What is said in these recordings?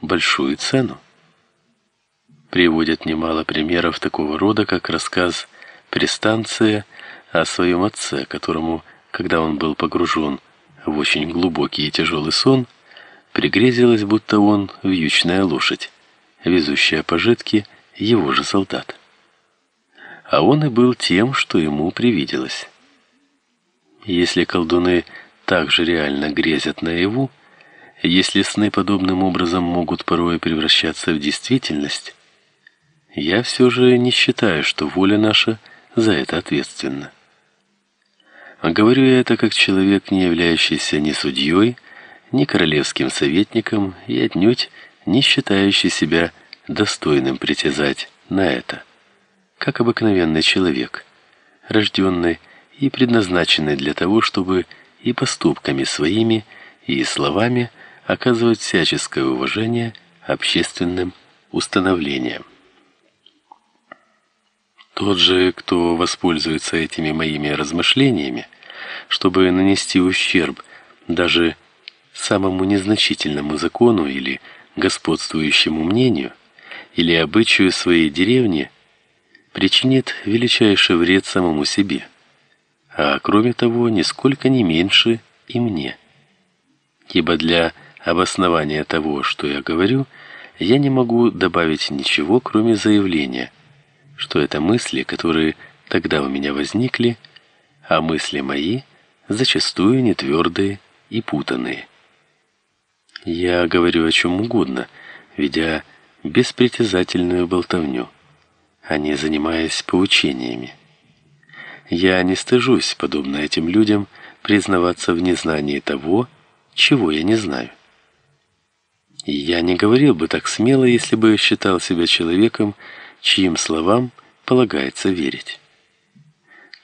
большую цену. Приводят немало примеров такого рода, как рассказ Престанция о своем отце, которому, когда он был погружен в очень глубокий и тяжелый сон, пригрезилось, будто он вьючная лошадь, везущая пожитки его же солдат. А он и был тем, что ему привиделось. Если колдуны также реально грезят наяву, если сны подобным образом могут порой превращаться в действительность, я все же не считаю, что воля наша за это ответственна. Говорю я это как человек, не являющийся ни судьей, ни королевским советником и отнюдь не считающий себя достойным притязать на это, как обыкновенный человек, рожденный и предназначенный для того, чтобы и поступками своими, и словами оказывать всяческое уважение общественным установлениям. Тот же, кто воспользуется этими моими размышлениями, чтобы нанести ущерб даже самому незначительному закону или господствующему мнению, или обычаю своей деревни, причинит величайший вред самому себе, а кроме того, нисколько не меньше и мне. Ибо для обоснования того, что я говорю, я не могу добавить ничего, кроме заявления, что это мысли, которые тогда у меня возникли, а мысли мои зачастую не твердые и путанные. Я говорю о чем угодно, ведя беспритязательную болтовню, а не занимаясь поучениями. Я не стыжусь, подобно этим людям, признаваться в незнании того, чего я не знаю. Я не говорил бы так смело, если бы считал себя человеком, чьим словам полагается верить.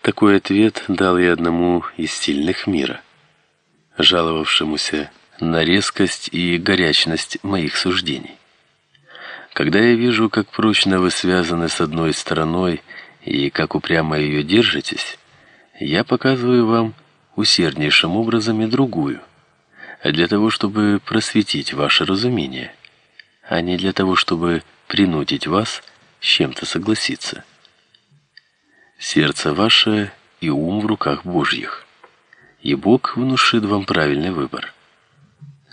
Такой ответ дал я одному из сильных мира, жаловавшемуся на резкость и горячность моих суждений. Когда я вижу, как прочно вы связаны с одной стороной и как упрямо ее держитесь, я показываю вам усерднейшим образом и другую – для того, чтобы просветить ваше разумение, а не для того, чтобы принудить вас с чем-то согласиться. Сердце ваше и ум в руках Божьих, и Бог внушит вам правильный выбор.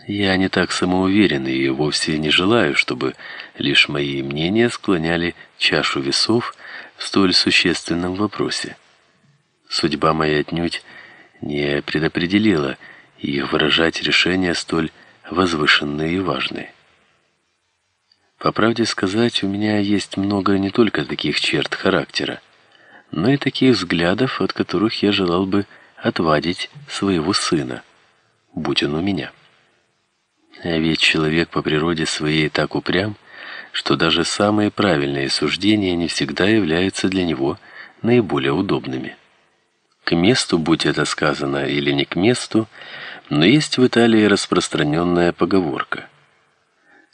Я не так самоуверен и вовсе не желаю, чтобы лишь мои мнения склоняли чашу весов в столь существенном вопросе. Судьба моя отнюдь не предопределила и выражать решения столь возвышенные и важные. По правде сказать, у меня есть много не только таких черт характера, но и таких взглядов, от которых я желал бы отвадить своего сына, будь он у меня. А ведь человек по природе своей так упрям, что даже самые правильные суждения не всегда являются для него наиболее удобными. К месту, будь это сказано или не к месту, но есть в Италии распространенная поговорка: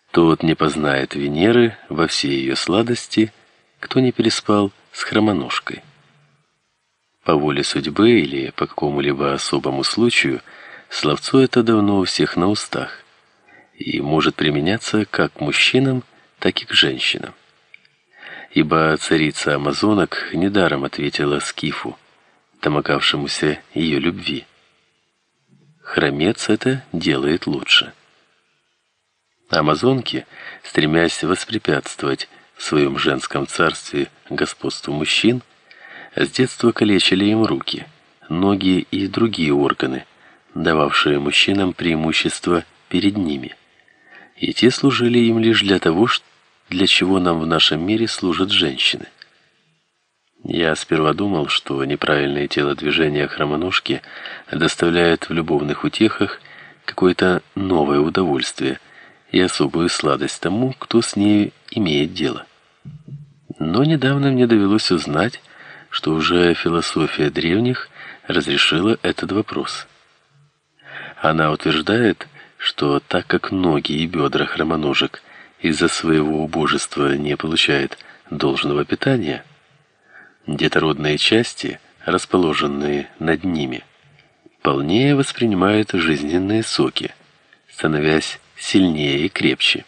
тот не познает Венеры во всей ее сладости, кто не переспал с хромоножкой. По воле судьбы или по какому-либо особому случаю словцо это давно у всех на устах и может применяться как к мужчинам, так и к женщинам. Ибо царица амазонок недаром ответила Скифу, домогавшемуся ее любви. Хромец это делает лучше. Амазонки, стремясь воспрепятствовать в своем женском царстве господству мужчин, с детства калечили им руки, ноги и другие органы, дававшие мужчинам преимущество перед ними. И те служили им лишь для того, для чего нам в нашем мире служат женщины. Я сперва думал, что неправильные телодвижения хромоножки доставляют в любовных утехах какое-то новое удовольствие и особую сладость тому, кто с ней имеет дело. Но недавно мне довелось узнать, что уже философия древних разрешила этот вопрос. Она утверждает, что так как ноги и бедра хромоножек из-за своего убожества не получают должного питания, детородные части, расположенные над ними, полнее воспринимают жизненные соки, становясь сильнее и крепче.